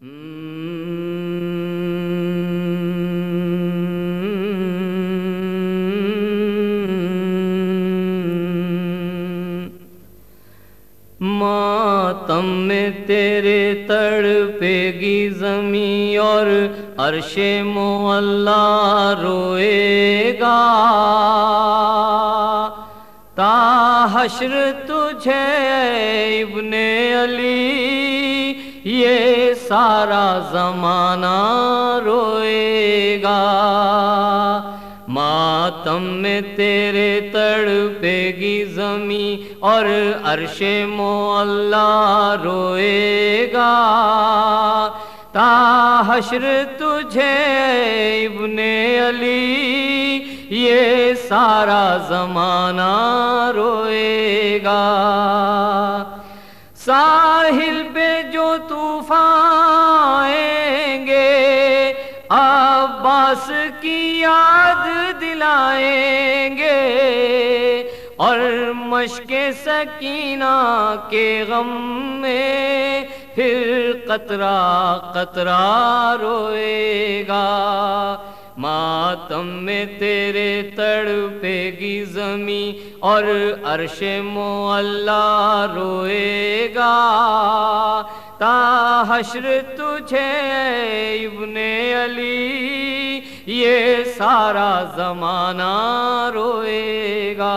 ماتم میں تیرے تڑ پے گی زمیں اور عرش مولا روئے گا۔ تا حشر تجھے ابن علی یہ سارا زمانہ روئے گا۔ ماتم میں تیرے تڑ پے گی زمیں اور عرش مولا روئے گا۔ تا حشر تجھے ابن علی، یہ سارا زمانہ روئے گا۔ یاد دلائیں گے اور مشق سکینہ کے غم میں پھر قطرہ قطرہ روئے گا۔ ماتم میں تیرے تڑپے گی زمیں اور عرش مولا روئے گا۔ تا حشر تجھے ابن علی، یہ سارا زمانہ روئے گا۔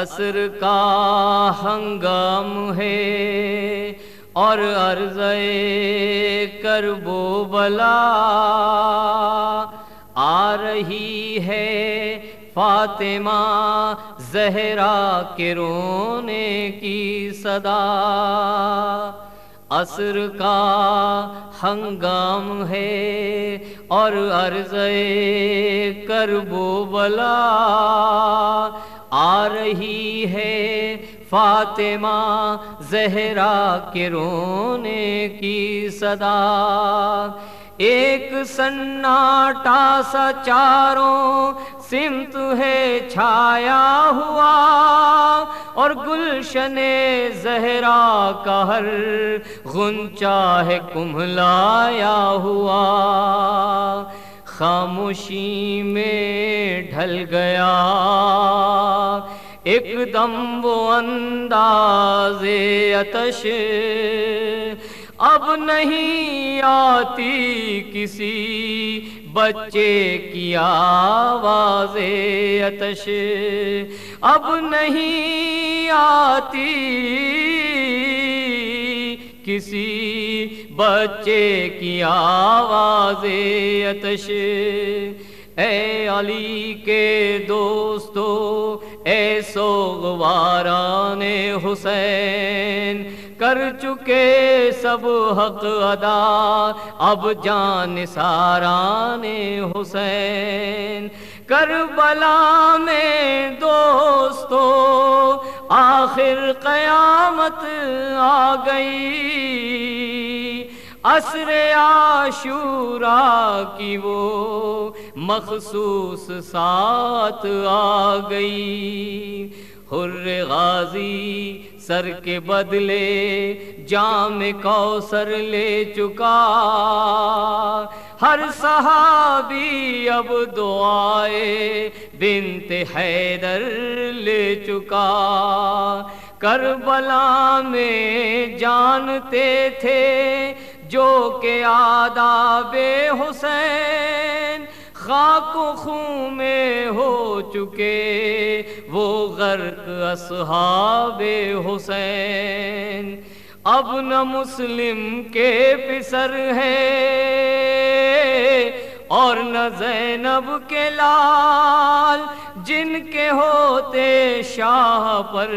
عصر کا ہنگام ہے اور عرض کرب و بلا آ رہی ہے فاطمہ زہرا کے رونے کی صدا۔ عصر کا ہنگام ہے اور عرض کرب و بلا آ رہی ہے۔ فاطمہ زہرا کے رونے کی صدا۔ ایک سناٹا سا چاروں سمت ہے چھایا ہوا اور گلشن زہرا کا ہر غنچہ ہے کملایا ہوا خاموشی میں ڈھل گیا ایک دم وہ انداز اتش اب نہیں آتی کسی بچے کی آواز اتش اب نہیں آتی کسی بچے کی آواز اتش اے علی کے دوستو، اے سوگواران حسین کر چکے سب حق ادا۔ اب جان ساران حسین۔ کربلا میں دوستو، آخر قیامت آ گئی۔ عصر عاشورا کی وہ مخصوص ساتھ آ گئی۔ حر غازی سر کے بدلے جام کوثر لے چکا۔ ہر صحابی اب دعائے بنت حیدر لے چکا۔ کربلا میں جانتے تھے جو کہ آداب حسین خاک و خون میں ہو چکے، وہ غرق اصحاب حسین۔ اب نہ مسلم کے پسر ہے اور نہ زینب کے لال، جن کے ہوتے شاہ پر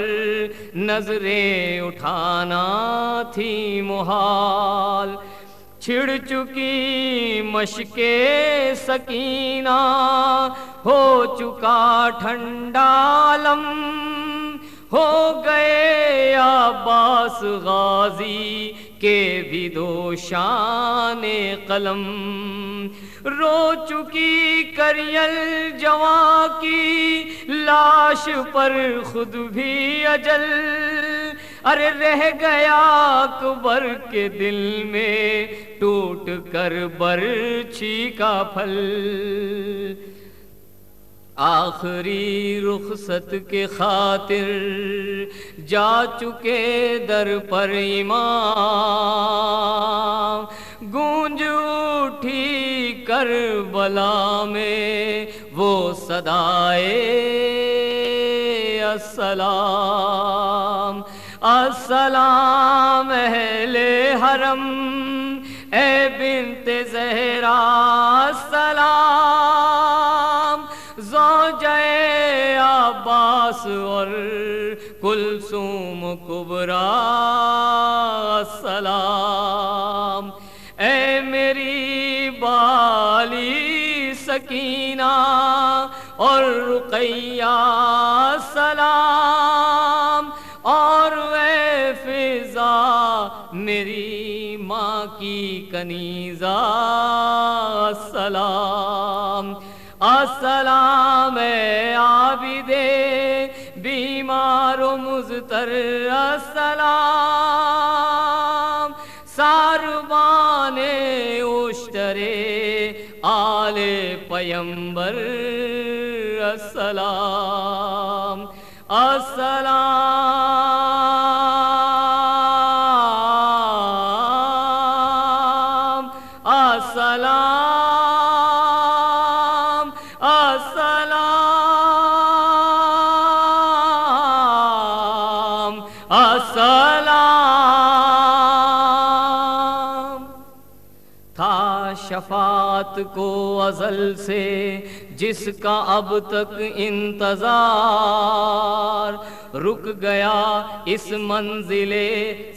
نظریں اٹھانا تھی محال۔ چھڑ چکی مشق سکینہ، ہو چکا ٹھنڈالم ہو گئے عباس غازی کے بھی دو شان قلم۔ رو چکی کریل جوان کی لاش پر خود بھی اجل۔ ارے رہ گیا اکبر کے دل میں ٹوٹ کر برچھی کا پھل آخری رخصت کے خاطر جا چکے در پر ایمان گونج اٹھی کر بلا میں وہ صدائے السلام السلام اہل حرم اے بنت زہرا السلام زوجہ عباس اور کلثوم کبرا السلام اے میری بالی سکینہ اور رقیہ، سلام۔ اور اے فضا، میری ماں کی کنیزہ، السلام السلام اے عابد، بیمار و مزتر السلام ساربان اشترے آل پیمبر، السلام السلام۔ شفاعت کو ازل سے، جس کا اب تک انتظار رک گیا، اس منزل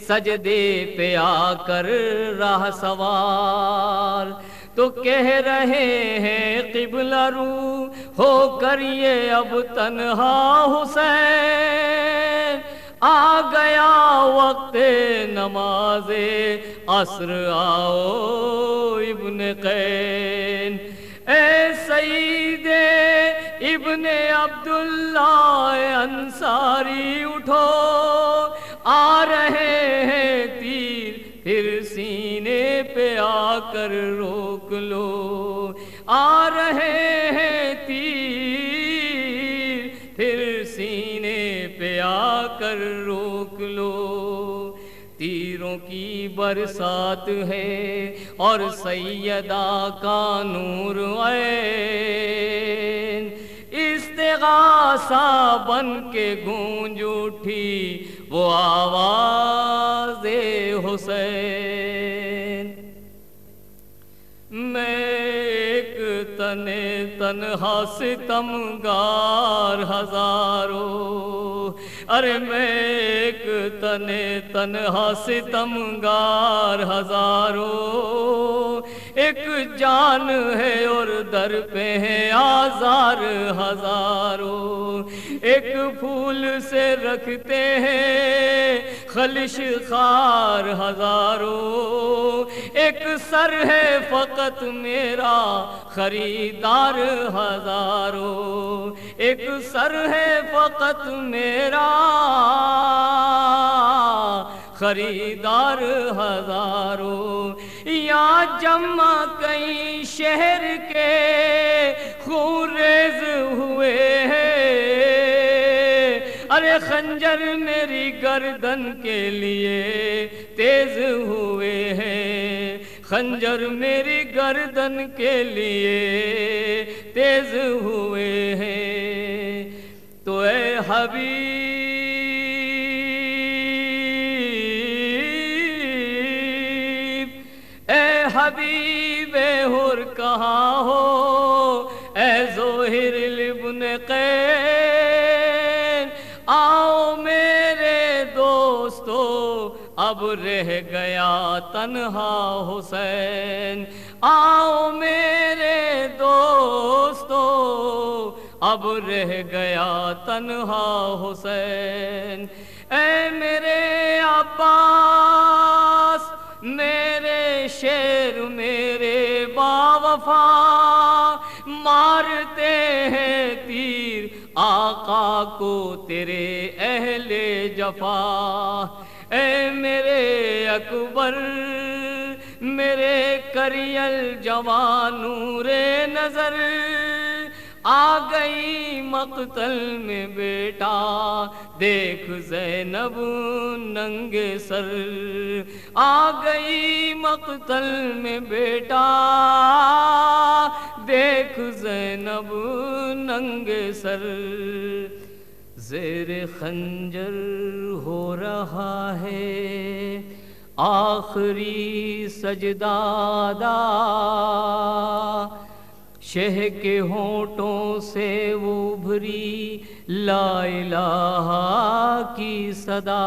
سجدے پہ آ کر راہ سوار۔ تو کہہ رہے ہیں قبل رو ہو کر یہ اب تنہا حسین۔ آ گیا وقت نماز عصر، آؤ ابن قین۔ اے سعید ابن عبداللہ انصاری، اٹھو۔ آ رہے ہیں تیر، پھر سینے پہ آ کر روک لو۔ آ رہے کر روک لو۔ تیروں کی برسات ہے اور سیدہ کا نور عین۔ استغاثہ بن کے گونج اٹھی، وہ آواز حسین۔ میں ایک تنے تنہا ستمگار ہزاروں ارے میں ایک تنے تنہا ستمگار ہزاروں ایک جان ہے اور در پہ ہے آزار ہزاروں۔ ایک پھول سے رکھتے ہیں خلش خار ہزاروں۔ ایک سر ہے فقط میرا خریدار ہزاروں۔ ایک سر ہے فقط میرا خریدار ہزاروں۔ یا جمع کئی شہر کے خوریز ہوئے ہیں۔ ارے خنجر میری گردن کے لیے تیز ہوئے ہیں۔ خنجر میری گردن کے لیے تیز ہوئے ہیں۔ تو اے حبیب حبیب ہر کہاں ہو؟ اے زہر لبن قین، آؤ میرے دوستو، اب رہ گیا تنہا حسین۔ آؤ میرے دوستو، اب رہ گیا تنہا حسین۔ اے میرے عباس میرے شیر، میرے باوفا مارتے ہیں تیر، آقا کو تیرے اہل جفا۔ اے میرے اکبر، میرے کریل جوان نور نظر۔ آ گئی مقتل میں بیٹا، دیکھ زینب ننگ سر۔ آ گئی مقتل میں بیٹا، دیکھ زینب ننگ سر۔ زیر خنجر ہو رہا ہے، آخری سجدادہ شہ کے ہونٹوں سے وہ بھری لا الہ کی صدا۔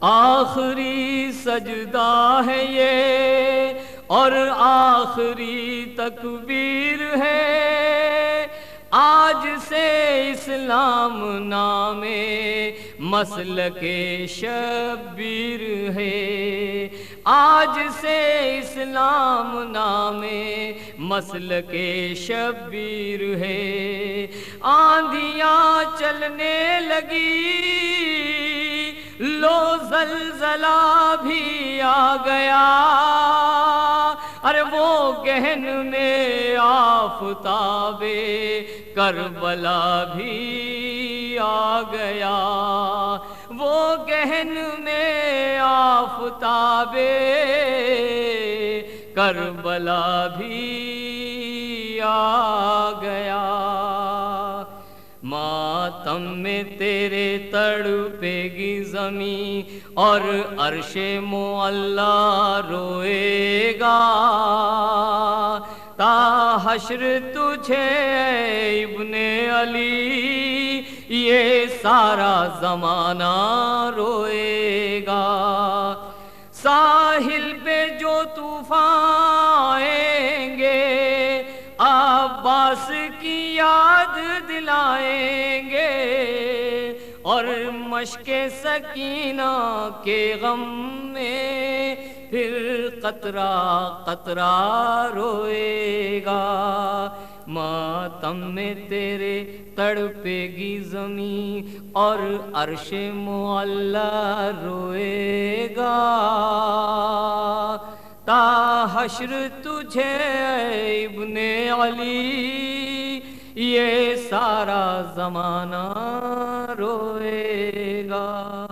آخری سجدہ ہے یہ اور آخری تکبیر ہے۔ آج سے اسلام نام مسل کے شبیر ہے۔ آج سے اسلام نام مسل کے شبیر ہے۔ آندیاں چلنے لگی، لو زلزلہ بھی آ گیا۔ ارے وہ گہن میں آفتاب کربلا بھی آ گیا۔ وہ گہن میں آفتاب کربلا بھی آ گیا۔ ماتم میں تیرے تڑ پے گی زمین اور عرش معلہ روئے گا۔ تا حشر تجھے، ابن علی۔ یہ سارا زمانہ روئے گا۔ ساحل پہ جو طوفان آئیں گے، عباس کی یاد دلائیں گے۔ اور مشق سکینہ کے غم میں پھر قطرہ قطرہ روئے گا۔ ماتم میں تیرے تڑپے گی زمین اور عرش معلہ روئے گا۔ تا حشر تجھے ابن علی، یہ سارا زمانہ روئے گا۔